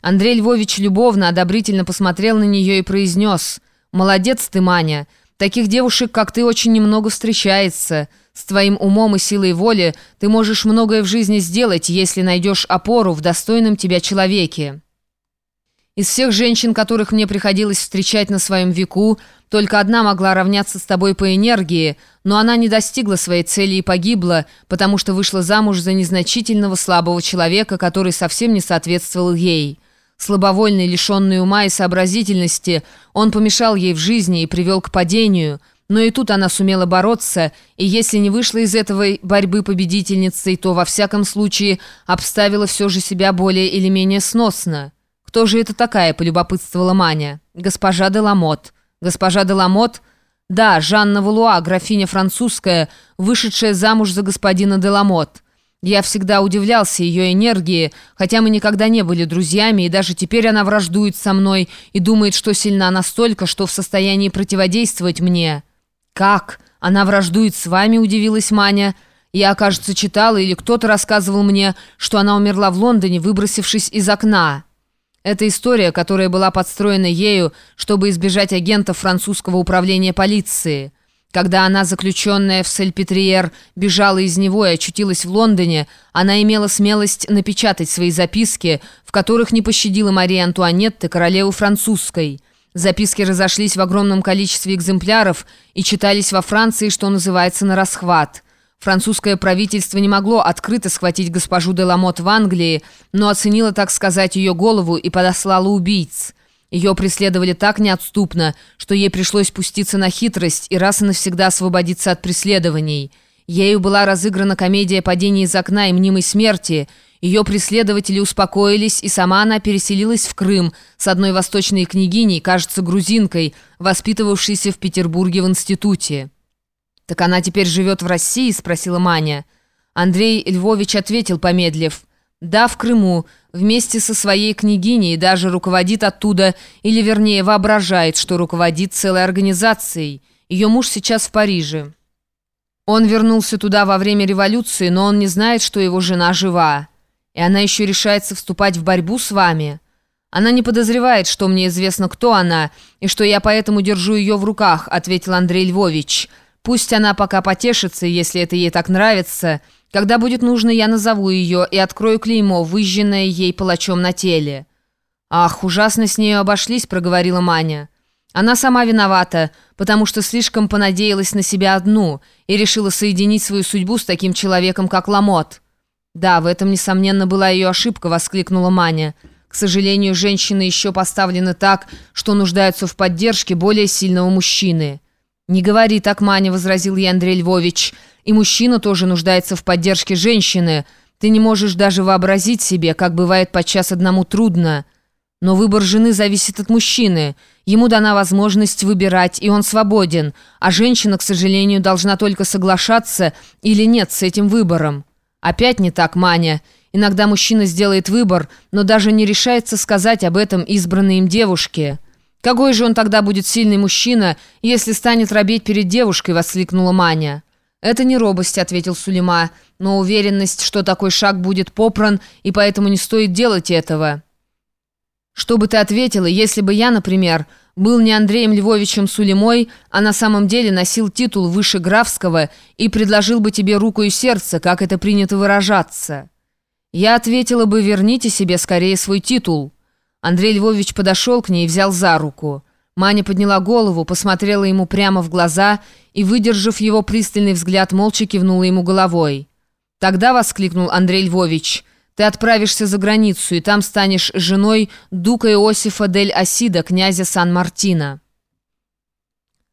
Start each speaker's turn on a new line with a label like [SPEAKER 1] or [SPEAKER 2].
[SPEAKER 1] Андрей Львович любовно, одобрительно посмотрел на нее и произнес «Молодец ты, Маня! Таких девушек, как ты, очень немного встречается. С твоим умом и силой воли ты можешь многое в жизни сделать, если найдешь опору в достойном тебя человеке». Из всех женщин, которых мне приходилось встречать на своем веку, только одна могла равняться с тобой по энергии, но она не достигла своей цели и погибла, потому что вышла замуж за незначительного слабого человека, который совсем не соответствовал ей. Слабовольный, лишенный ума и сообразительности, он помешал ей в жизни и привел к падению, но и тут она сумела бороться, и если не вышла из этой борьбы победительницей, то во всяком случае обставила все же себя более или менее сносно. «Кто же это такая?» – полюбопытствовала Маня. «Госпожа де Ламот». «Госпожа де Ламот?» «Да, Жанна Валуа, графиня французская, вышедшая замуж за господина де Ламот». Я всегда удивлялся ее энергии, хотя мы никогда не были друзьями, и даже теперь она враждует со мной и думает, что сильна настолько, что в состоянии противодействовать мне». «Как? Она враждует с вами?» – удивилась Маня. «Я, кажется, читала, или кто-то рассказывал мне, что она умерла в Лондоне, выбросившись из окна». Это история, которая была подстроена ею, чтобы избежать агентов французского управления полиции. Когда она, заключенная в Сальпетриер, бежала из него и очутилась в Лондоне, она имела смелость напечатать свои записки, в которых не пощадила Мария Антуанетты, королеву французской. Записки разошлись в огромном количестве экземпляров и читались во Франции, что называется, на расхват – Французское правительство не могло открыто схватить госпожу де Ламот в Англии, но оценило, так сказать, ее голову и подослало убийц. Ее преследовали так неотступно, что ей пришлось пуститься на хитрость и раз и навсегда освободиться от преследований. Ею была разыграна комедия падения из окна и мнимой смерти. Ее преследователи успокоились, и сама она переселилась в Крым с одной восточной княгиней, кажется, грузинкой, воспитывавшейся в Петербурге в институте. «Так она теперь живет в России?» – спросила Маня. Андрей Львович ответил, помедлив. «Да, в Крыму, вместе со своей княгиней, даже руководит оттуда, или вернее воображает, что руководит целой организацией. Ее муж сейчас в Париже. Он вернулся туда во время революции, но он не знает, что его жена жива. И она еще решается вступать в борьбу с вами. Она не подозревает, что мне известно, кто она, и что я поэтому держу ее в руках», – ответил Андрей Львович. Пусть она пока потешится, если это ей так нравится. Когда будет нужно, я назову ее и открою клеймо, выжженное ей палачом на теле». «Ах, ужасно с нею обошлись», — проговорила Маня. Она сама виновата, потому что слишком понадеялась на себя одну и решила соединить свою судьбу с таким человеком, как Ламот. «Да, в этом, несомненно, была ее ошибка», — воскликнула Маня. «К сожалению, женщины еще поставлены так, что нуждаются в поддержке более сильного мужчины». «Не говори так, Маня», — возразил ей Андрей Львович. «И мужчина тоже нуждается в поддержке женщины. Ты не можешь даже вообразить себе, как бывает подчас одному трудно. Но выбор жены зависит от мужчины. Ему дана возможность выбирать, и он свободен. А женщина, к сожалению, должна только соглашаться или нет с этим выбором». «Опять не так, Маня. Иногда мужчина сделает выбор, но даже не решается сказать об этом избранной им девушке». «Какой же он тогда будет сильный мужчина, если станет робеть перед девушкой?» — воскликнула Маня. «Это не робость», — ответил Сулейма, «но уверенность, что такой шаг будет попран, и поэтому не стоит делать этого». «Что бы ты ответила, если бы я, например, был не Андреем Львовичем Сулеймой, а на самом деле носил титул выше графского и предложил бы тебе руку и сердце, как это принято выражаться?» Я ответила бы, верните себе скорее свой титул. Андрей Львович подошел к ней и взял за руку. Маня подняла голову, посмотрела ему прямо в глаза и, выдержав его пристальный взгляд, молча кивнула ему головой. «Тогда», — воскликнул Андрей Львович, — «ты отправишься за границу, и там станешь женой дука Иосифа дель Асида, князя Сан-Мартино».